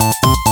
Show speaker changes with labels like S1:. S1: you.